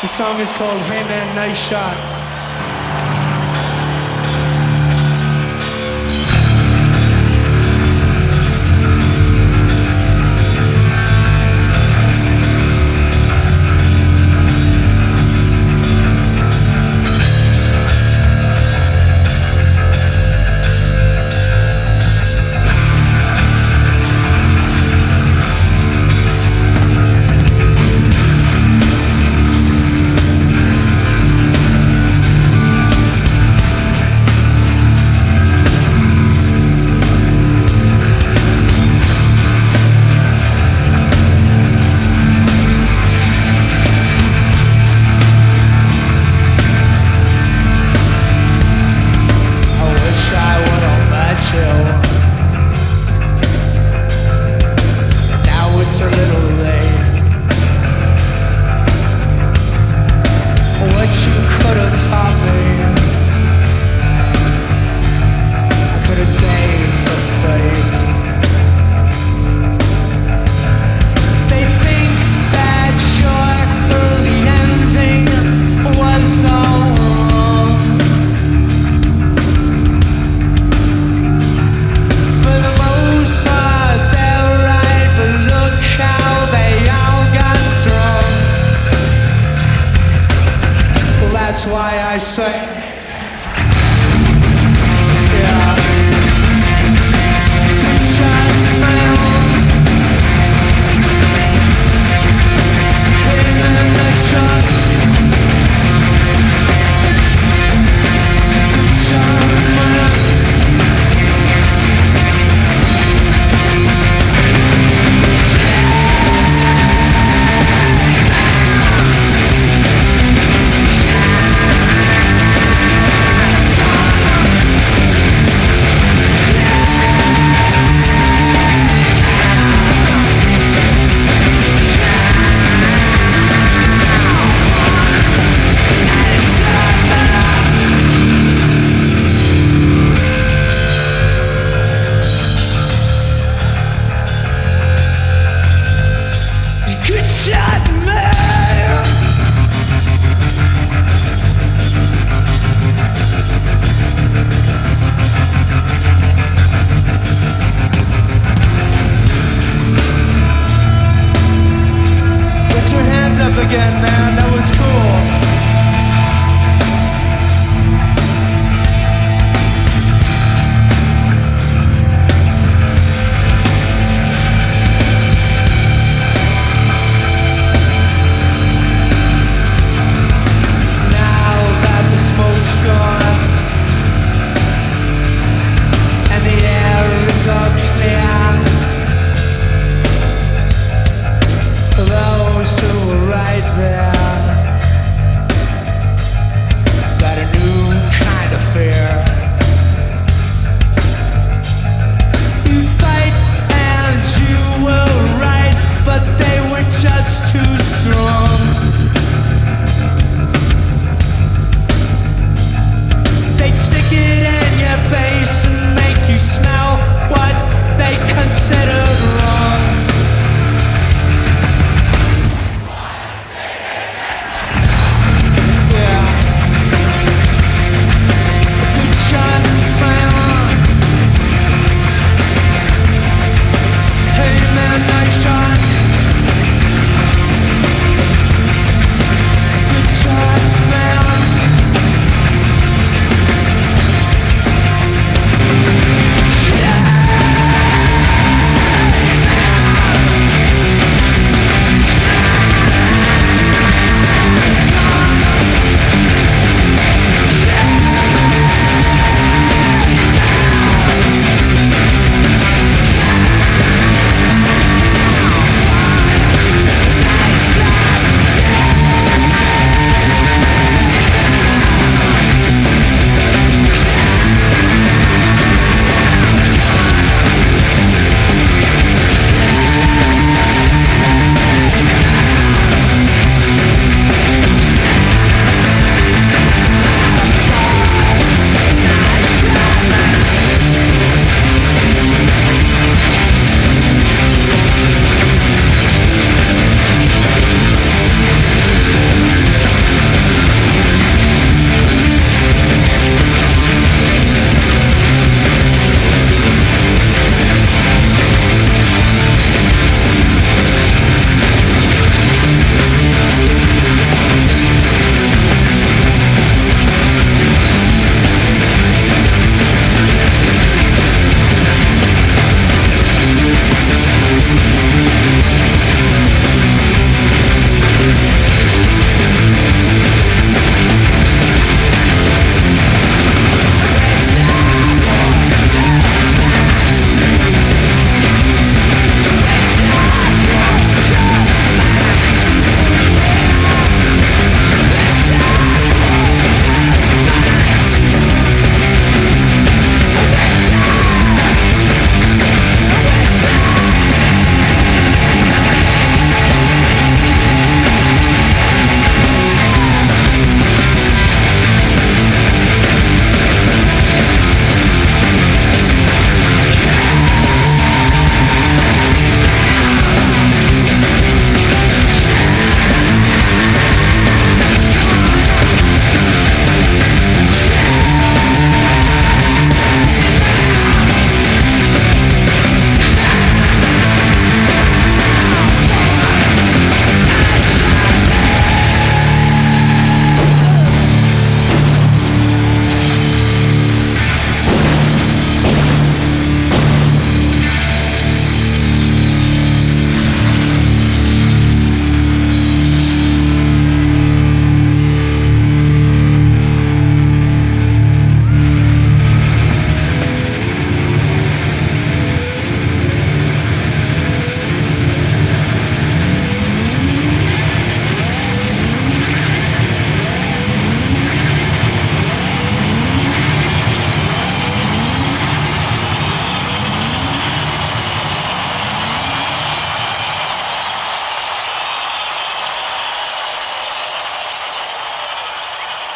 The song is called Hey Man, Nice Shot. again now.